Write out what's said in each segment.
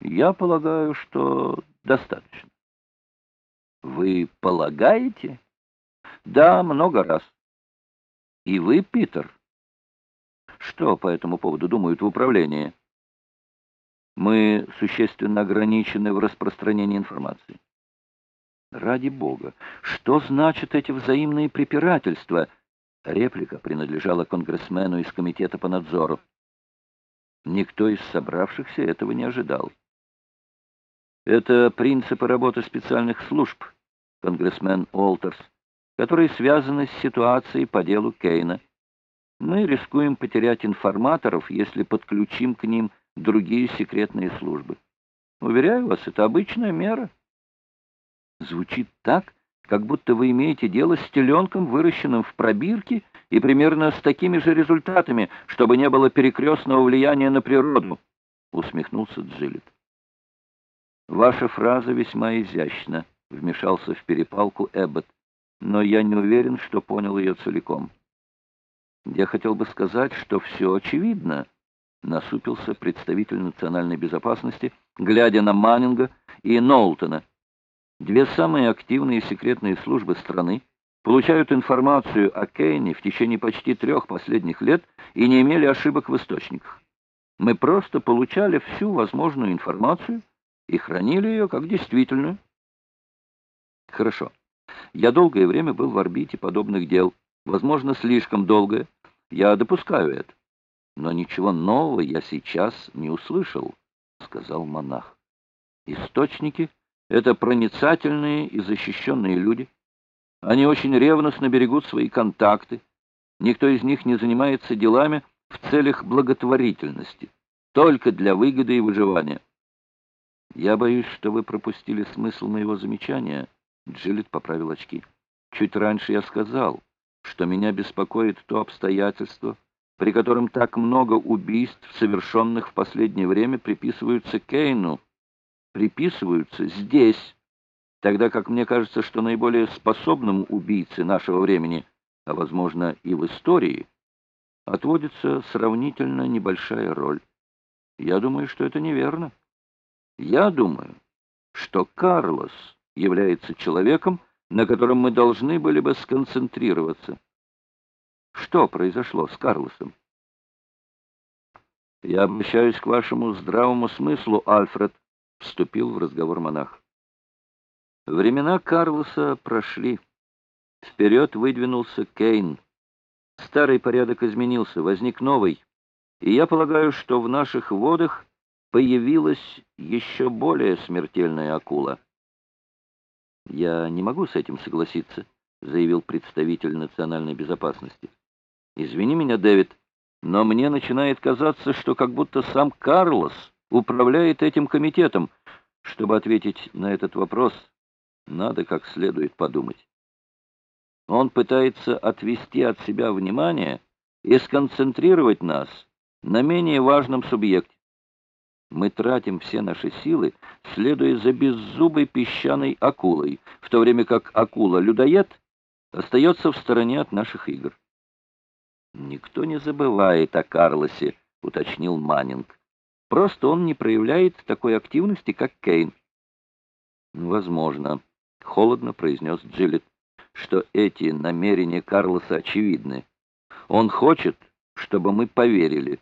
Я полагаю, что достаточно. Вы полагаете? Да, много раз. И вы, Питер? Что по этому поводу думают в управлении? Мы существенно ограничены в распространении информации. Ради бога, что значат эти взаимные препирательства? Реплика принадлежала конгрессмену из комитета по надзору. Никто из собравшихся этого не ожидал. Это принципы работы специальных служб, конгрессмен Уолтерс, которые связаны с ситуацией по делу Кейна. Мы рискуем потерять информаторов, если подключим к ним другие секретные службы. Уверяю вас, это обычная мера. Звучит так, как будто вы имеете дело с теленком, выращенным в пробирке, и примерно с такими же результатами, чтобы не было перекрестного влияния на природу, — усмехнулся Джилет. Ваша фраза весьма изящна, — вмешался в перепалку Эббот, но я не уверен, что понял ее целиком. Я хотел бы сказать, что все очевидно, — насупился представитель национальной безопасности, глядя на Маннинга и Нолтона. Две самые активные секретные службы страны получают информацию о Кейне в течение почти трех последних лет и не имели ошибок в источниках. Мы просто получали всю возможную информацию и хранили ее как действительную. Хорошо. Я долгое время был в орбите подобных дел, возможно, слишком долгое. Я допускаю это. Но ничего нового я сейчас не услышал, сказал монах. Источники — это проницательные и защищенные люди. Они очень ревностно берегут свои контакты. Никто из них не занимается делами в целях благотворительности, только для выгоды и выживания. Я боюсь, что вы пропустили смысл моего замечания. Джилет поправил очки. Чуть раньше я сказал, что меня беспокоит то обстоятельство, при котором так много убийств, совершенных в последнее время, приписываются Кейну, приписываются здесь, тогда как мне кажется, что наиболее способному убийце нашего времени, а, возможно, и в истории, отводится сравнительно небольшая роль. Я думаю, что это неверно. Я думаю, что Карлос является человеком, на котором мы должны были бы сконцентрироваться. Что произошло с Карлосом? Я обращаюсь к вашему здравому смыслу, Альфред, вступил в разговор монах. Времена Карлоса прошли. Вперед выдвинулся Кейн. Старый порядок изменился, возник новый. И я полагаю, что в наших водах появилась еще более смертельная акула. Я не могу с этим согласиться, заявил представитель национальной безопасности. Извини меня, Дэвид, но мне начинает казаться, что как будто сам Карлос управляет этим комитетом. Чтобы ответить на этот вопрос, надо как следует подумать. Он пытается отвести от себя внимание и сконцентрировать нас на менее важном субъекте. Мы тратим все наши силы, следуя за беззубой песчаной акулой, в то время как акула-людоед остается в стороне от наших игр. Никто не забывает о Карлосе, уточнил Маннинг. Просто он не проявляет такой активности, как Кейн. Возможно, холодно произнес Джилет, что эти намерения Карлоса очевидны. Он хочет, чтобы мы поверили.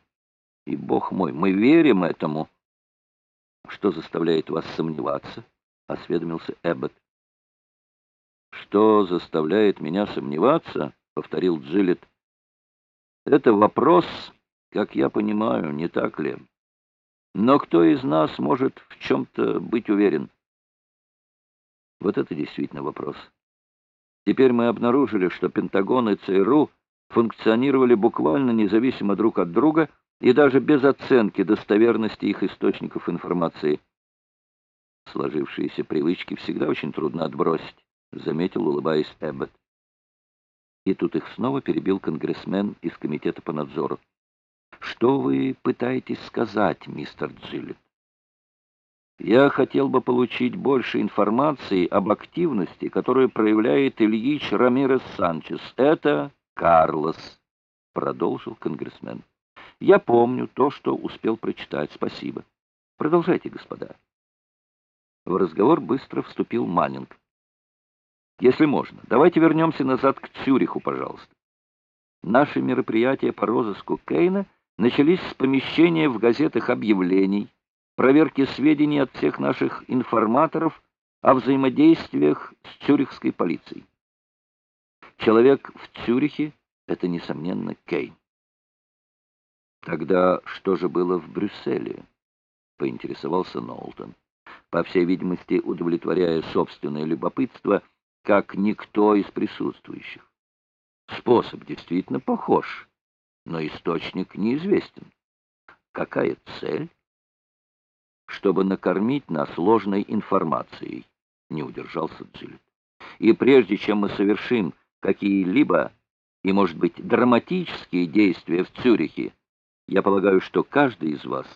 И, бог мой, мы верим этому. Что заставляет вас сомневаться? осведомился Эббот. Что заставляет меня сомневаться? повторил Джилет. Это вопрос, как я понимаю, не так ли? Но кто из нас может в чем-то быть уверен? Вот это действительно вопрос. Теперь мы обнаружили, что Пентагон и ЦРУ функционировали буквально независимо друг от друга и даже без оценки достоверности их источников информации. Сложившиеся привычки всегда очень трудно отбросить, заметил, улыбаясь Эббот. И тут их снова перебил конгрессмен из комитета по надзору. «Что вы пытаетесь сказать, мистер Джилет?» «Я хотел бы получить больше информации об активности, которую проявляет Ильич Рамирес Санчес. Это Карлос», — продолжил конгрессмен. «Я помню то, что успел прочитать. Спасибо. Продолжайте, господа. В разговор быстро вступил Маннинг. Если можно, давайте вернемся назад к Цюриху, пожалуйста. Наши мероприятия по розыску Кейна начались с помещения в газетах объявлений, проверки сведений от всех наших информаторов о взаимодействиях с цюрихской полицией. Человек в Цюрихе — это, несомненно, Кейн. Тогда что же было в Брюсселе? Поинтересовался Нолтон. По всей видимости, удовлетворяя собственное любопытство, как никто из присутствующих. Способ действительно похож, но источник неизвестен. Какая цель? Чтобы накормить нас ложной информацией, не удержался Джилет. И прежде чем мы совершим какие-либо и, может быть, драматические действия в Цюрихе, я полагаю, что каждый из вас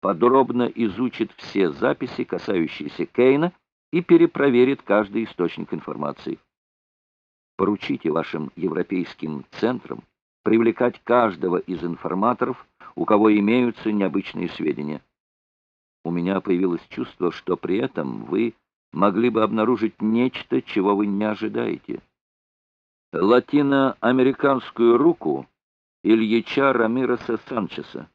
подробно изучит все записи, касающиеся Кейна, и перепроверит каждый источник информации. Поручите вашим европейским центрам привлекать каждого из информаторов, у кого имеются необычные сведения. У меня появилось чувство, что при этом вы могли бы обнаружить нечто, чего вы не ожидаете. Латиноамериканскую руку Ильича Рамиреса Санчеса.